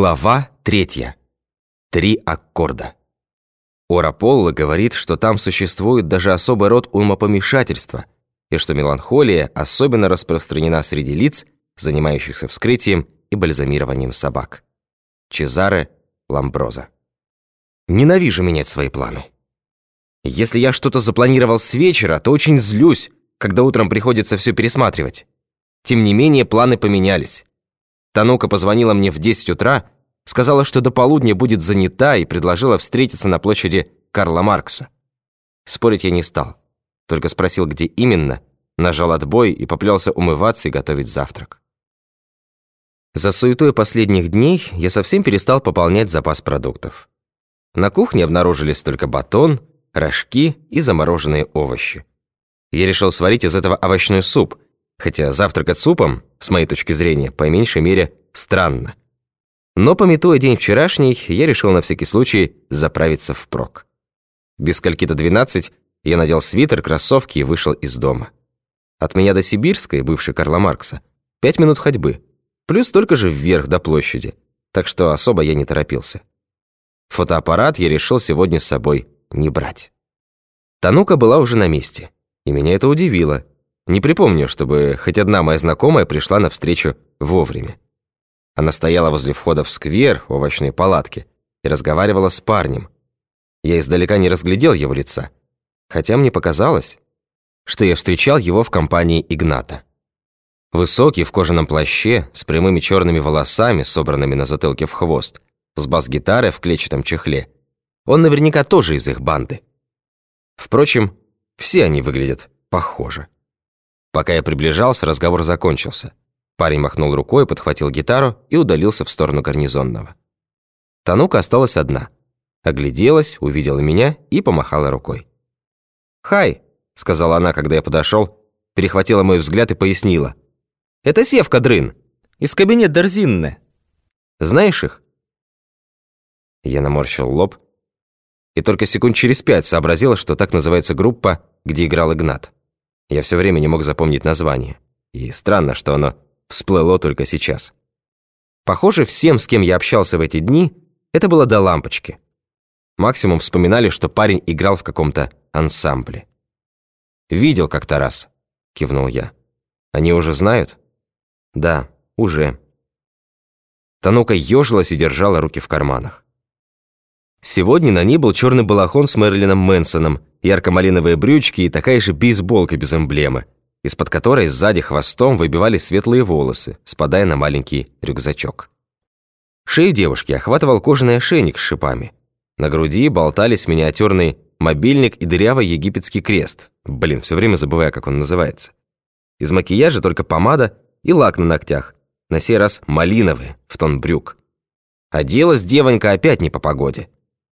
Глава третья. Три аккорда. Ора Полла говорит, что там существует даже особый род умопомешательства, и что меланхолия особенно распространена среди лиц, занимающихся вскрытием и бальзамированием собак. Чезаре Ламброза. Ненавижу менять свои планы. Если я что-то запланировал с вечера, то очень злюсь, когда утром приходится все пересматривать. Тем не менее, планы поменялись. Танука позвонила мне в 10 утра, сказала, что до полудня будет занята и предложила встретиться на площади Карла Маркса. Спорить я не стал, только спросил, где именно, нажал отбой и поплелся умываться и готовить завтрак. За суетой последних дней я совсем перестал пополнять запас продуктов. На кухне обнаружились только батон, рожки и замороженные овощи. Я решил сварить из этого овощной суп, хотя завтракать супом, с моей точки зрения, по меньшей мере, странно. Но, пометуя день вчерашний, я решил на всякий случай заправиться впрок. Без скольки-то двенадцать я надел свитер, кроссовки и вышел из дома. От меня до Сибирской, бывшей Карла Маркса, пять минут ходьбы, плюс столько же вверх до площади, так что особо я не торопился. Фотоаппарат я решил сегодня с собой не брать. Танука была уже на месте, и меня это удивило. Не припомню, чтобы хоть одна моя знакомая пришла навстречу вовремя. Она стояла возле входа в сквер овощной палатки и разговаривала с парнем. Я издалека не разглядел его лица, хотя мне показалось, что я встречал его в компании Игната. Высокий, в кожаном плаще, с прямыми черными волосами, собранными на затылке в хвост, с бас-гитарой в клетчатом чехле. Он наверняка тоже из их банды. Впрочем, все они выглядят похоже. Пока я приближался, разговор закончился. Парень махнул рукой, подхватил гитару и удалился в сторону гарнизонного. Танука осталась одна. Огляделась, увидела меня и помахала рукой. «Хай!» — сказала она, когда я подошел, перехватила мой взгляд и пояснила. «Это Севка Дрын, из кабинет Дорзинне. Знаешь их?» Я наморщил лоб и только секунд через пять сообразила, что так называется группа, где играл Игнат. Я все время не мог запомнить название. И странно, что оно всплыло только сейчас. Похоже, всем, с кем я общался в эти дни, это было до лампочки. Максимум вспоминали, что парень играл в каком-то ансамбле. «Видел как-то раз», — кивнул я. «Они уже знают?» «Да, уже». Танука ежилась и держала руки в карманах. Сегодня на ней был черный балахон с Мэрилином Мэнсоном, ярко-малиновые брючки и такая же бейсболка без эмблемы, из-под которой сзади хвостом выбивались светлые волосы, спадая на маленький рюкзачок. Шею девушки охватывал кожаный ошейник с шипами. На груди болтались миниатюрный мобильник и дырявый египетский крест. Блин, все время забываю, как он называется. Из макияжа только помада и лак на ногтях. На сей раз малиновый, в тон брюк. Оделась девонька опять не по погоде.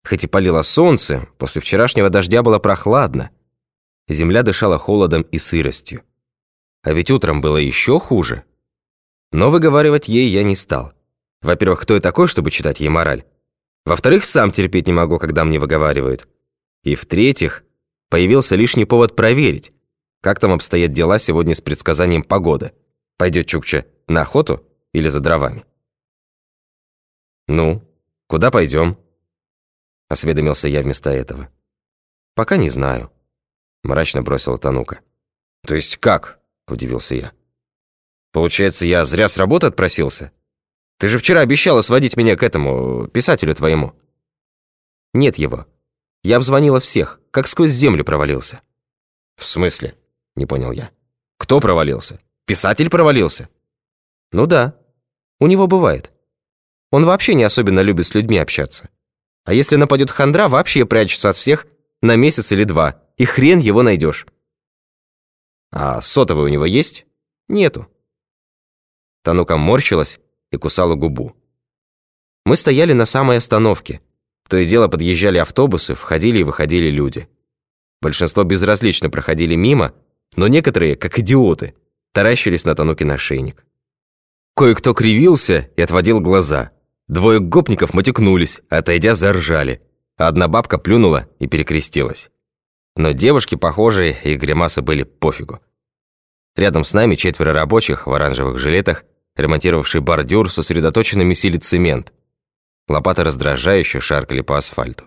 Хоть и палило солнце, после вчерашнего дождя было прохладно. Земля дышала холодом и сыростью. А ведь утром было еще хуже. Но выговаривать ей я не стал. Во-первых, кто я такой, чтобы читать ей мораль? Во-вторых, сам терпеть не могу, когда мне выговаривают. И в-третьих, появился лишний повод проверить, как там обстоят дела сегодня с предсказанием погоды. Пойдет Чукча на охоту или за дровами? «Ну, куда пойдем?» — осведомился я вместо этого. «Пока не знаю», — мрачно бросила Танука. «То есть как?» — удивился я. «Получается, я зря с работы отпросился? Ты же вчера обещала сводить меня к этому писателю твоему». «Нет его. Я обзвонила всех, как сквозь землю провалился». «В смысле?» — не понял я. «Кто провалился? Писатель провалился?» «Ну да. У него бывает. Он вообще не особенно любит с людьми общаться. А если нападет хандра, вообще прячется от всех на месяц или два, и хрен его найдешь. А сотовый у него есть? Нету. Танука морщилась и кусала губу. Мы стояли на самой остановке. То и дело подъезжали автобусы, входили и выходили люди. Большинство безразлично проходили мимо, но некоторые, как идиоты, таращились на Танукин ошейник. Кое-кто кривился и отводил глаза – Двое гопников матюкнулись, отойдя заржали. Одна бабка плюнула и перекрестилась. Но девушки, похожие, и гримасы были пофигу. Рядом с нами четверо рабочих в оранжевых жилетах, ремонтировавший бордюр, сосредоточенно месили цемент. Лопаты раздражающе шаркали по асфальту.